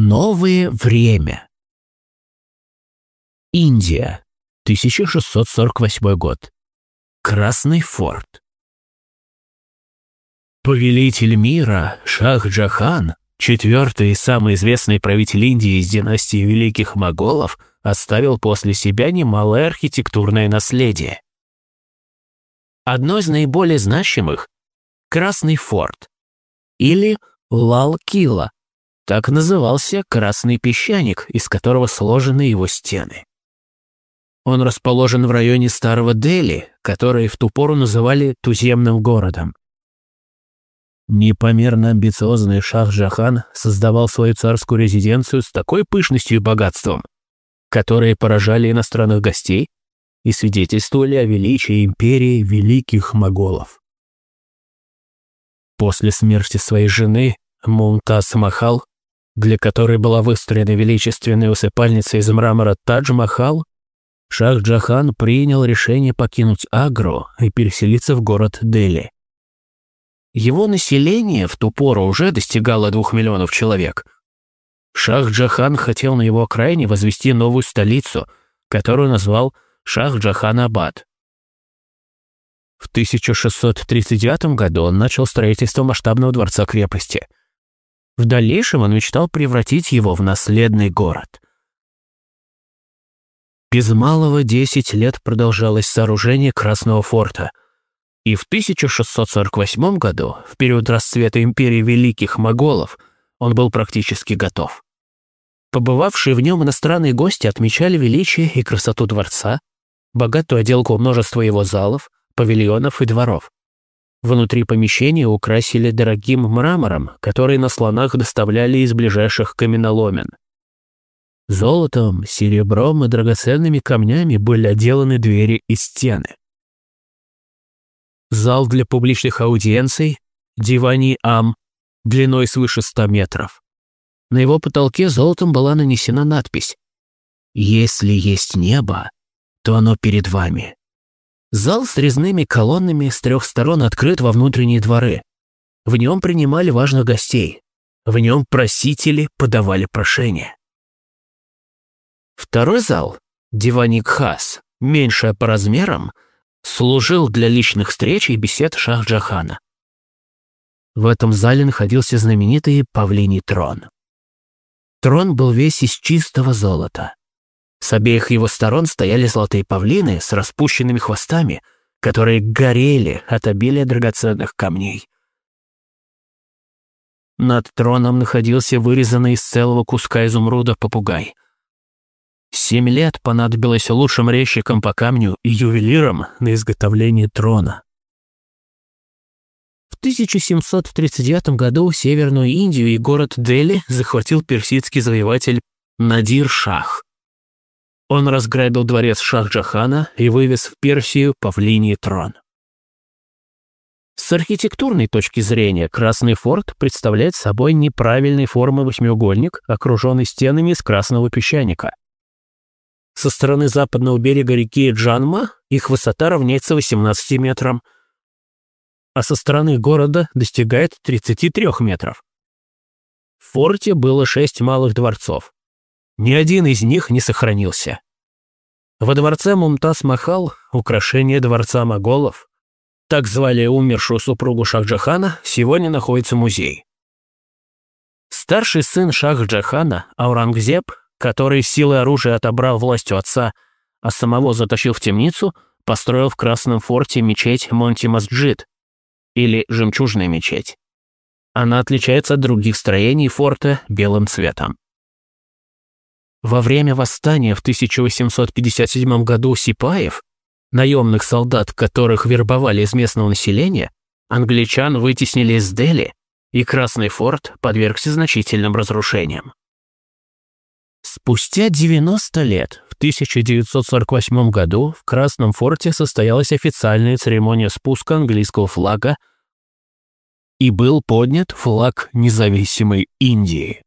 Новое время. Индия, 1648 год. Красный форт. Повелитель мира Шах Джахан, четвертый и самый известный правитель Индии из династии Великих Моголов, оставил после себя немалое архитектурное наследие. Одно из наиболе значимых – Красный форт или Лал-Кила – так назывался красный песчаник, из которого сложены его стены. Он расположен в районе Старого Дели, который в ту пору называли туземным городом. Непомерно амбициозный Шах-Джахан создавал свою царскую резиденцию с такой пышностью и богатством, которые поражали иностранных гостей и свидетельствовали о величии империи великих моголов. После смерти своей жены Мумтаз Махал для которой была выстроена величественная усыпальница из мрамора Тадж-Махал, Шах-Джахан принял решение покинуть Агру и переселиться в город Дели. Его население в ту пору уже достигало двух миллионов человек. Шах-Джахан хотел на его окраине возвести новую столицу, которую назвал Шах-Джахан-Абад. В 1639 году он начал строительство масштабного дворца-крепости – в дальнейшем он мечтал превратить его в наследный город. Без малого 10 лет продолжалось сооружение Красного форта, и в 1648 году, в период расцвета империи Великих Моголов, он был практически готов. Побывавшие в нем иностранные гости отмечали величие и красоту дворца, богатую отделку множества его залов, павильонов и дворов. Внутри помещения украсили дорогим мрамором, который на слонах доставляли из ближайших каменоломен. Золотом, серебром и драгоценными камнями были отделаны двери и стены. Зал для публичных аудиенций, дивани Ам, длиной свыше 100 метров. На его потолке золотом была нанесена надпись «Если есть небо, то оно перед вами». Зал с резными колоннами с трех сторон открыт во внутренние дворы. В нем принимали важных гостей. В нем просители подавали прошения. Второй зал, диваник Хас, меньше по размерам, служил для личных встреч и бесед Шах-Джахана. В этом зале находился знаменитый павлиний трон. Трон был весь из чистого золота. С обеих его сторон стояли золотые павлины с распущенными хвостами, которые горели от обилия драгоценных камней. Над троном находился вырезанный из целого куска изумруда попугай. Семь лет понадобилось лучшим резчикам по камню и ювелирам на изготовление трона. В 1739 году Северную Индию и город Дели захватил персидский завоеватель Надир Шах. Он разграбил дворец Шах-Джахана и вывез в Персию павлиний трон. С архитектурной точки зрения Красный форт представляет собой неправильной формы восьмиугольник, окруженный стенами из красного песчаника. Со стороны западного берега реки Джанма их высота равняется 18 метрам, а со стороны города достигает 33 метров. В форте было шесть малых дворцов. Ни один из них не сохранился. Во дворце Мумтаз Махал, украшение дворца моголов, так звали умершую супругу Шахджахана, сегодня находится музей. Старший сын Шахджахана, Аурангзеб, который силой оружия отобрал власть у отца, а самого затащил в темницу, построил в Красном форте мечеть Монти-Масджид, или Жемчужная мечеть. Она отличается от других строений форта белым цветом. Во время восстания в 1857 году Сипаев, наемных солдат, которых вербовали из местного населения, англичан вытеснили из Дели, и Красный форт подвергся значительным разрушениям. Спустя 90 лет, в 1948 году, в Красном форте состоялась официальная церемония спуска английского флага и был поднят флаг независимой Индии.